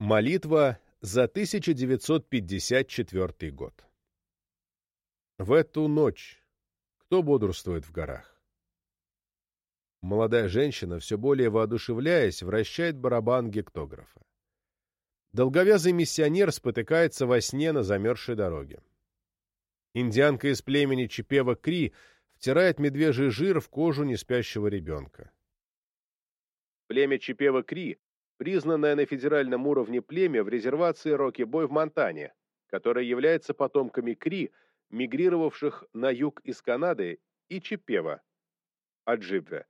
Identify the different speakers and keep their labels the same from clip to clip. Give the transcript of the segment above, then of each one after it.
Speaker 1: Молитва за 1954 год. В эту ночь кто бодрствует в горах? Молодая женщина, все более воодушевляясь, вращает барабан гектографа. Долговязый миссионер спотыкается во сне на замерзшей дороге. Индианка из племени Чипева-Кри втирает медвежий жир в кожу неспящего ребенка. Племя Чипева-Кри признанное на федеральном уровне племя в резервации Рокки-Бой в Монтане, которое является потомками Кри, мигрировавших на юг из Канады, и Чипева, Аджибве,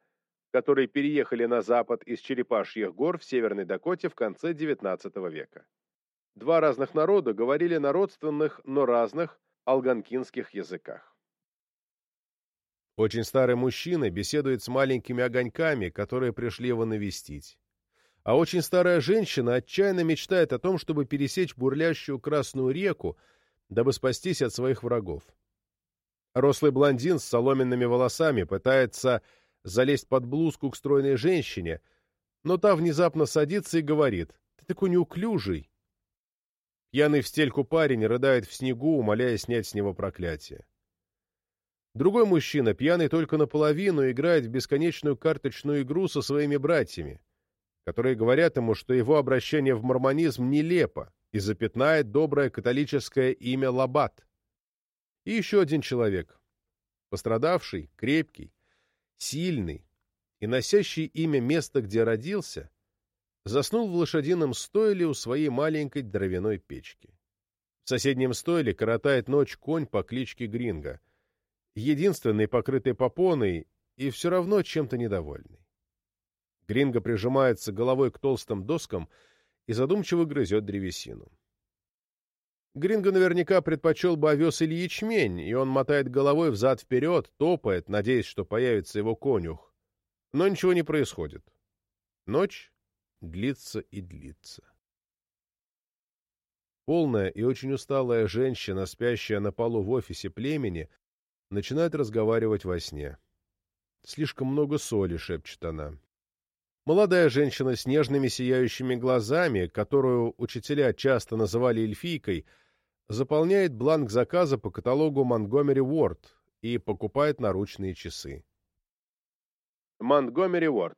Speaker 1: которые переехали на запад из Черепашьих гор в Северной Дакоте в конце XIX века. Два разных народа говорили на родственных, но разных алганкинских языках. Очень старый мужчина беседует с маленькими огоньками, которые пришли его навестить а очень старая женщина отчаянно мечтает о том, чтобы пересечь бурлящую Красную реку, дабы спастись от своих врагов. Рослый блондин с соломенными волосами пытается залезть под блузку к стройной женщине, но та внезапно садится и говорит «Ты такой неуклюжий». Пьяный в стельку парень рыдает в снегу, умоляя снять с него проклятие. Другой мужчина, пьяный только наполовину, играет в бесконечную карточную игру со своими братьями которые говорят ему, что его обращение в мормонизм нелепо и запятнает доброе католическое имя Лабат. И еще один человек, пострадавший, крепкий, сильный и носящий имя места, где родился, заснул в лошадином стойле у своей маленькой дровяной печки. В соседнем стойле коротает ночь конь по кличке Гринго, единственный покрытый попоной и все равно чем-то недовольный. Гринго прижимается головой к толстым доскам и задумчиво грызет древесину. Гринго наверняка предпочел бы овес или ячмень, и он мотает головой взад-вперед, топает, надеясь, что появится его конюх. Но ничего не происходит. Ночь длится и длится. Полная и очень усталая женщина, спящая на полу в офисе племени, начинает разговаривать во сне. «Слишком много соли», — шепчет она. Молодая женщина с нежными сияющими глазами, которую учителя часто называли эльфийкой, заполняет бланк заказа по каталогу Montgomery Ward и покупает наручные часы. Montgomery Ward.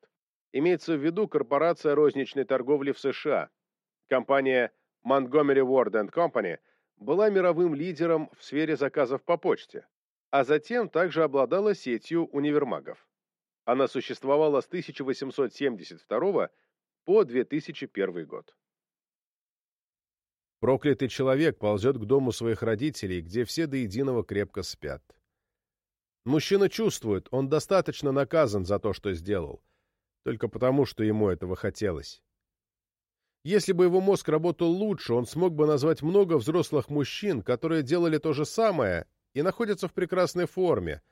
Speaker 1: Имеется в виду корпорация розничной торговли в США. Компания Montgomery Ward Company была мировым лидером в сфере заказов по почте, а затем также обладала сетью универмагов. Она существовала с 1872 по 2001 год. Проклятый человек ползет к дому своих родителей, где все до единого крепко спят. Мужчина чувствует, он достаточно наказан за то, что сделал, только потому, что ему этого хотелось. Если бы его мозг работал лучше, он смог бы назвать много взрослых мужчин, которые делали то же самое и находятся в прекрасной форме,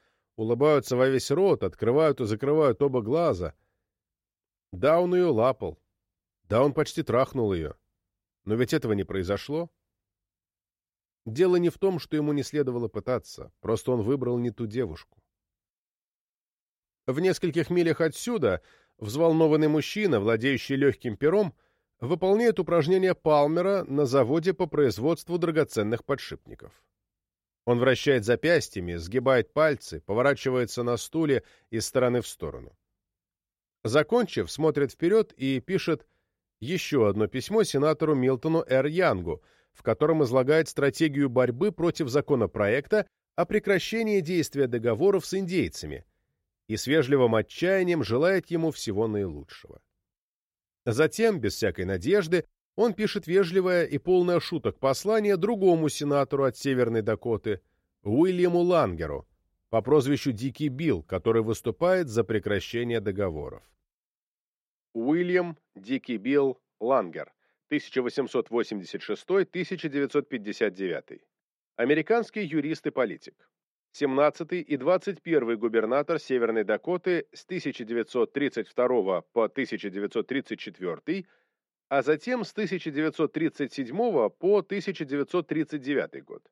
Speaker 1: улыбаются во весь рот, открывают и закрывают оба глаза. Да, он ее лапал. Да, он почти трахнул ее. Но ведь этого не произошло. Дело не в том, что ему не следовало пытаться, просто он выбрал не ту девушку. В нескольких милях отсюда взволнованный мужчина, владеющий легким пером, выполняет упражнения Палмера на заводе по производству драгоценных подшипников. Он вращает запястьями, сгибает пальцы, поворачивается на стуле из стороны в сторону. Закончив, смотрит вперед и пишет еще одно письмо сенатору Милтону Р. Янгу, в котором излагает стратегию борьбы против законопроекта о прекращении действия договоров с индейцами и с вежливым отчаянием желает ему всего наилучшего. Затем, без всякой надежды, он пишет вежливое и полное шуток послание другому сенатору от Северной Дакоты, Уильяму Лангеру, по прозвищу Дикий Билл, который выступает за прекращение договоров. Уильям Дикий Билл Лангер, 1886-1959. Американский юрист и политик. 17 и 21 губернатор Северной Дакоты с 1932 по 1934 а затем с 1937 по 1939 год.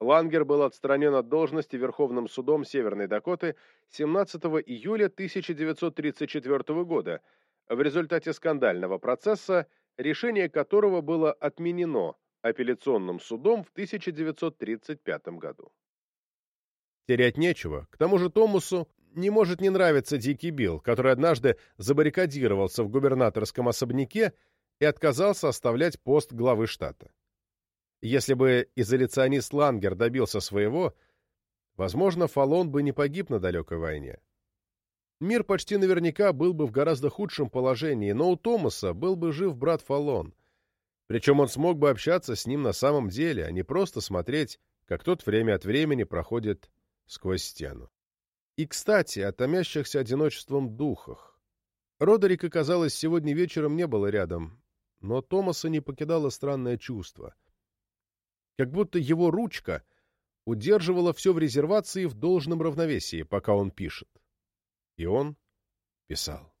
Speaker 1: Лангер был отстранен от должности Верховным судом Северной Дакоты 17 июля 1934 года в результате скандального процесса, решение которого было отменено апелляционным судом в 1935 году. Терять нечего. К тому же Томасу не может не нравиться Дикий Билл, который однажды забаррикадировался в губернаторском особняке и отказался оставлять пост главы штата. Если бы изоляционист Лангер добился своего, возможно, Фалон бы не погиб на далекой войне. Мир почти наверняка был бы в гораздо худшем положении, но у Томаса был бы жив брат Фалон. Причем он смог бы общаться с ним на самом деле, а не просто смотреть, как тот время от времени проходит сквозь стену. И, кстати, о томящихся одиночеством духах. Родерика, казалось, сегодня вечером не было рядом, но Томаса не покидало странное чувство. Как будто его ручка удерживала все в резервации в должном равновесии, пока он пишет. И он писал.